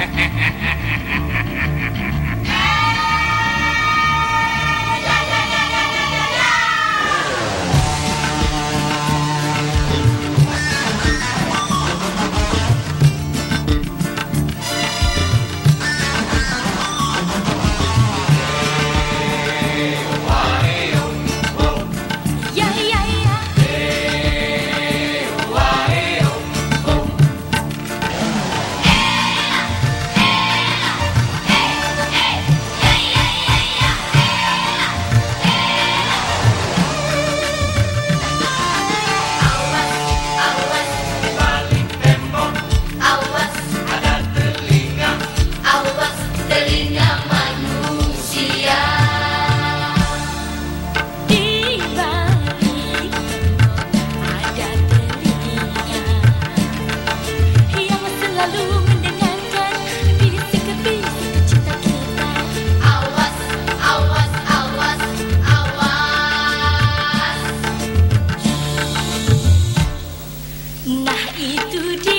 ha ha ha itu dia.